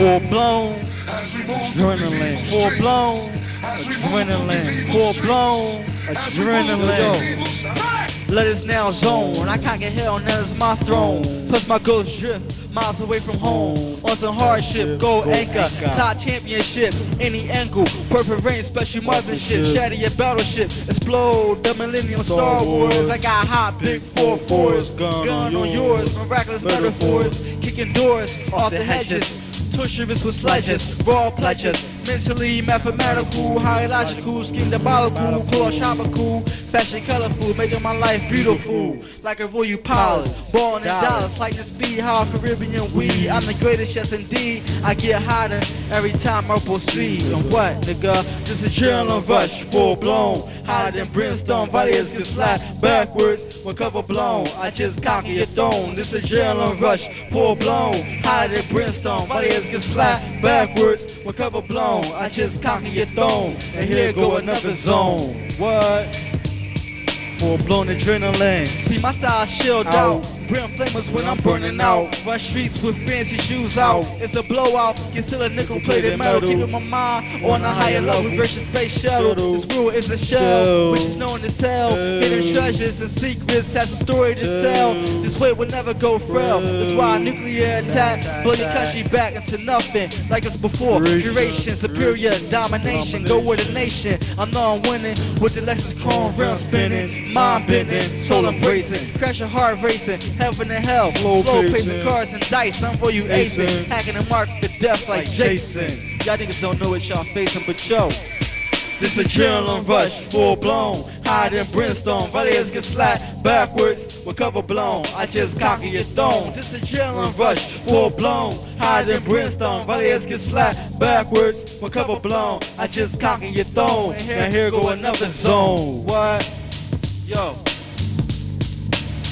Full blown adrenaline. Full blown adrenaline. Full blown adrenaline. Let us now zone. I can't get hell, now it's my throne. Plus my ghost drift miles away from home. On some hardship, gold anchor, top championship, any angle, Purple rain, special mothership, shatter your battleship, explode the Millennium Star Wars. I got hot big four fours, gun on yours, miraculous metaphors, kicking doors off the hedges. Torturous with sledges, raw pledges, mentally mathematical, high logical, skin diabolical, tropical, fashion colorful, making my life beautiful, like a royal palace, born in Dallas, like the speed, how Caribbean weed, I'm the greatest, yes indeed, I get hotter every time I proceed, and what, nigga, this adrenaline rush, full blown, hotter than brimstone, bodies get slide backwards, when cover blown, I just conquer your throne, this adrenaline rush, full blown, hotter than brimstone, bodies get slide backwards, when cover blown, I just conquer your throne, and here go another zone, what? Full blown adrenaline. See my style shield out. Brim flamers when I'm burning out. Rush streets with fancy shoes out. It's a blowout. Conceal a nickel plated metal. Keeping my mind on a higher level. Versus space shuttle. This rule is a shell, which is known to sell. Hidden treasures and secrets has a story to tell. This way will never go frail. That's why nuclear attack blow your country back into nothing like it's before. Duration, superior domination. Go with the nation. I know I'm winning with the Lexus Chrome rim spinning. Mind bending, soul embracing. Crash your heart racing heaven and hell. Slow, Slow pacing cars and dice, I'm for you acing. Hacking and mark to death like Jason. Y'all niggas don't know what y'all facing, but yo. This adrenaline rush, full blown, higher than brimstone. Bodies get slapped backwards with cover blown. I just conquer your throne. This adrenaline rush, full blown, higher than brimstone. Bodies get slapped backwards with cover blown. I just conquer your throne. And here go another zone. What? Yo.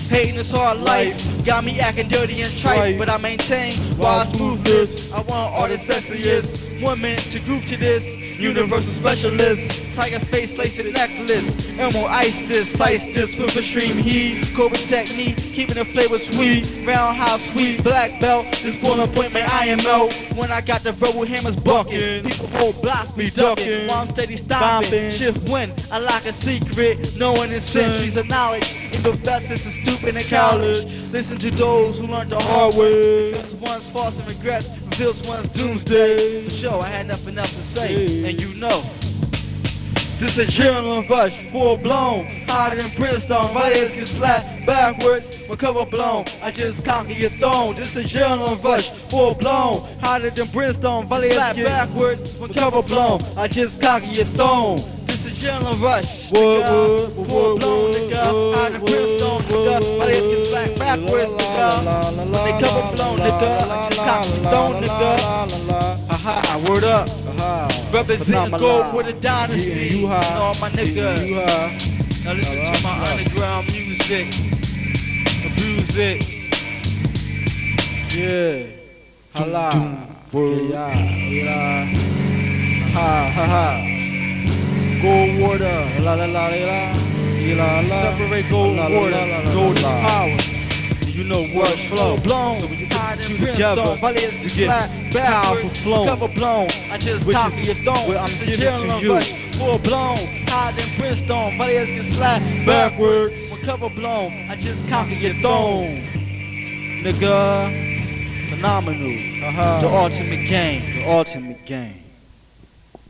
Hating this hard life got me acting dirty and trite, but I maintain while I smooth this. I want all the sexiest women to groove to this universal specialist. Tiger face laced necklace, emerald ice this, slice this with extreme heat. Cobra technique, keeping the flavor sweet. Roundhouse sweet, black belt. This born appointment I am out. When I got the verbal hammers bucking, people hold blocks be ducking. While I'm steady stopping, shift when I lock a secret, knowing in centuries of knowledge. Professors are stupid in college. Listen to those who learned the hard way. Because one's false and regrets reveals one's doomsday. For sure, I had nothing else to say, and you know. This is adrenaline rush, full blown, hotter than brimstone. Bodies get slapped backwards, when cover blown. I just conquer your throne. This is adrenaline rush, full blown, hotter than brimstone. Bodies slapped backwards, when cover blown. I just conquer your throne. Adrenaline rush, nigga. Full blown, nigga. Hotter than brimstone, nigga. Bodies get slapped backwards, nigga. When they cover blown, nigga. I just conquer your throne, nigga. Haha, word up. Represent gold with a dynasty. You and all my niggas. Now listen to my underground music. Abuse it. Yeah. Hala. Yeah. Yeah. Ha ha ha. Gold water. La la la la la. la. Separate gold water. Gold power. You know what flow blown. So when you put two together, you get powerful flow. Cover blown. I just copy your throne. I'm giving to you. Full blown. Higher than brimstone. Bodies get slapped backwards. When cover blown, I just conquer your throne. Nigga. Phenomenal. Uh-huh. The ultimate game. The ultimate game.